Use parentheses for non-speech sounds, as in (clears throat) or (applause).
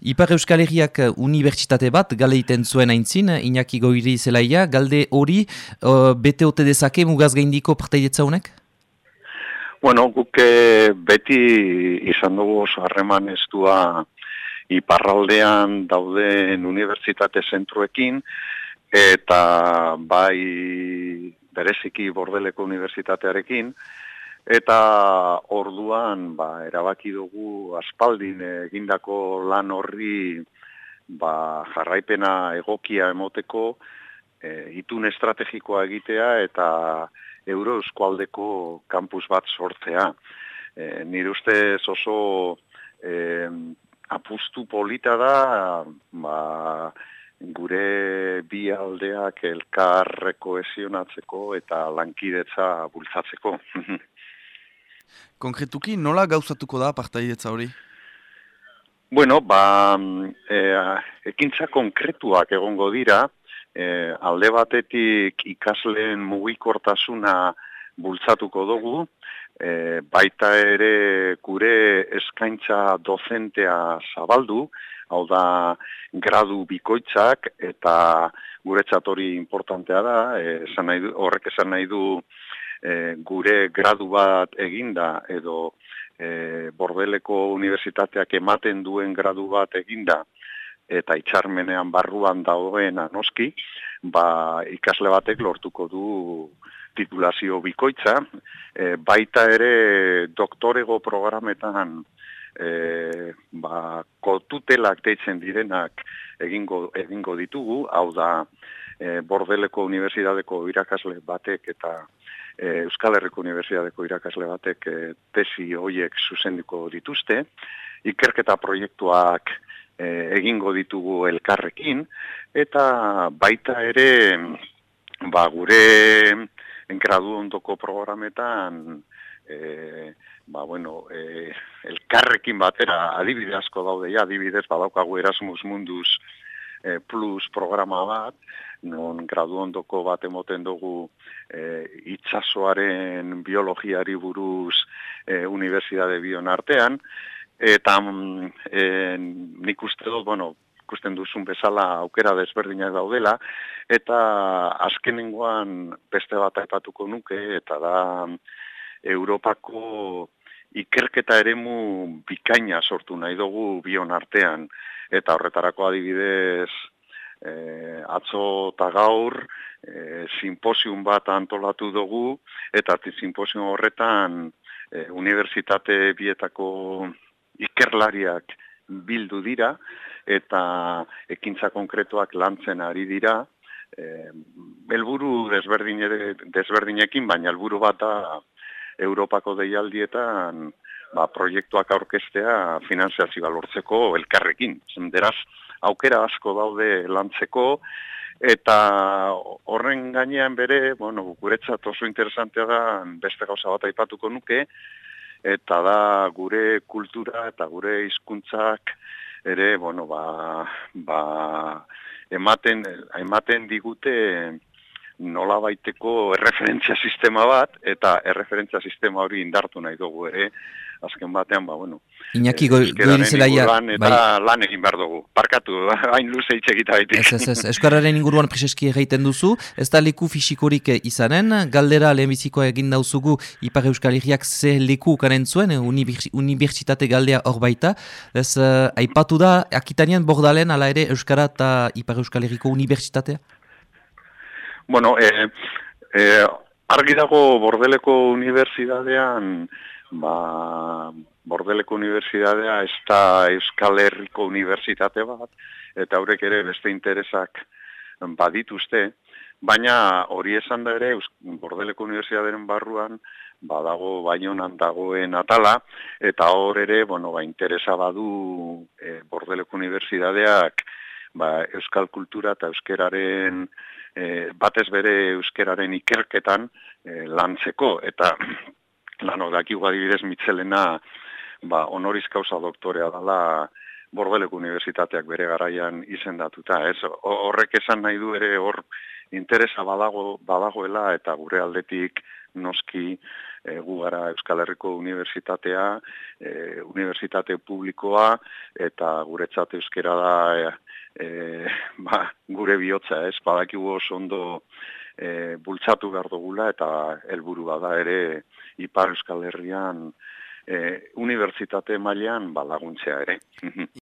Ipar Euskal Herriak unibertsitate bat galeiten zuen aintzin, Iñaki Goiri zelaia, galde hori uh, bete ote dezake mugaz gaindiko partaidetza honek? Bueno, guk eh, beti izan dugu harreman ez dua iparraldean dauden unibertsitate zentruekin, eta bai bereziki bordeleko unibertsitatearekin, Eta orduan ba, erabaki dugu aspaldin egindako lan horri ba, jarraipena egokia emoteko e, itun estrategikoa egitea eta euro eskualdeko kampus bat sortzea. E, nire ustez oso e, apustu polita da ba, gure bi aldeak elkarreko esionatzeko eta lankidetza bultzatzeko. (laughs) Konkretuki, nola gauzatuko da partaidetza hori? Bueno, ba, e, ekintza konkretuak egongo dira, e, alde batetik ikasleen mugikortasuna bultzatuko dugu, e, baita ere gure eskaintza dozentea zabaldu, hau da gradu bikoitzak eta guretzat hori importantea da, e, nahi du, horrek esan nahi du e, gure gradu bat eginda edo e, bordeleko unibertsitateak ematen duen gradu bat eginda eta itxarmenean barruan dauen anoski, ba, ikasle batek lortuko du titulazio bikoitza, e, baita ere doktorego programetan e, ba, kotutelak deitzen direnak egingo, egingo ditugu, hau da e, bordeleko unibertsitateko irakasle batek eta e, Euskal Herriko Unibertsitateko irakasle batek e, tesi hoiek zuzendiko dituzte, ikerketa proiektuak e, egingo ditugu elkarrekin, eta baita ere ba, gure gradu ondoko programetan e, ba, bueno, e, elkarrekin batera adibide asko daude. Ja, adibidez badaukagu Erasmus Mundus e, Plus programa bat, non gradu ondoko bat emoten dugu e, itxasoaren biologiari buruz e, Universidade Bion artean, eta e, nik uste dut, bueno, ikusten duzun bezala aukera desberdinak daudela, eta azkenengoan beste bat aipatuko nuke, eta da Europako ikerketa eremu bikaina sortu nahi dugu bion artean, eta horretarako adibidez e, atzo eta gaur e, simposium bat antolatu dugu. Eta simposium horretan e, unibertsitate bietako ikerlariak bildu dira. Eta ekintza konkretuak lantzen ari dira. E, helburu desberdin desberdinekin baina helburu bat da Europako deialdietan ba, proiektuak aurkestea finanziazioa lortzeko elkarrekin. Zenderaz, aukera asko daude lantzeko, eta horren gainean bere, bueno, guretzat oso interesantea da beste gauza bat aipatuko nuke, eta da gure kultura eta gure hizkuntzak ere, bueno, ba, ba, ematen, ematen digute nola baiteko erreferentzia sistema bat, eta erreferentzia sistema hori indartu nahi dugu ere, azken batean, ba, bueno. Iñaki eh, goiri zelaia. Eta bai. lan egin behar dugu. Parkatu, (laughs) hain luze itxekita baitik. Ez, ez, ez. Euskararen inguruan preseski egiten duzu, ez da leku fisikorik izanen, galdera lehenbizikoa egin dauzugu Ipar Euskal Herriak ze leku karen zuen, unibertsitate galdea hor baita. Ez, uh, aipatu da, akitanean bordalen, ala ere Euskara eta Ipar Euskal Herriko unibertsitatea? Bueno, eh, eh, argi dago Bordeleko Unibertsitatean, ba, Bordeleko Unibertsitatea ez da Euskal Herriko Unibertsitate bat, eta haurek ere beste interesak badituzte, baina hori esan da ere Bordeleko Unibertsitatearen barruan, badago bainonan dagoen atala, eta hor ere, bueno, ba, interesa badu e, Bordeleko Unibertsitateak ba, Euskal Kultura eta Euskeraren e, batez bere euskeraren ikerketan e, lantzeko eta (clears throat) lano dakigu adibidez mitzelena ba honoriz causa doktorea dela Bordeleko Unibertsitateak bere garaian izendatuta, ez? Horrek esan nahi du ere hor interesa badago badagoela eta gure aldetik noski e, gu gara Euskal Herriko Unibertsitatea, e, Unibertsitate Publikoa, eta guretzat euskera da e, e, (laughs) ba, gure bihotza, ez, badakigu oso ondo e, bultzatu behar dugula, eta helburua da ere Ipar Euskal Herrian e, unibertsitate mailan balaguntzea ere. (laughs)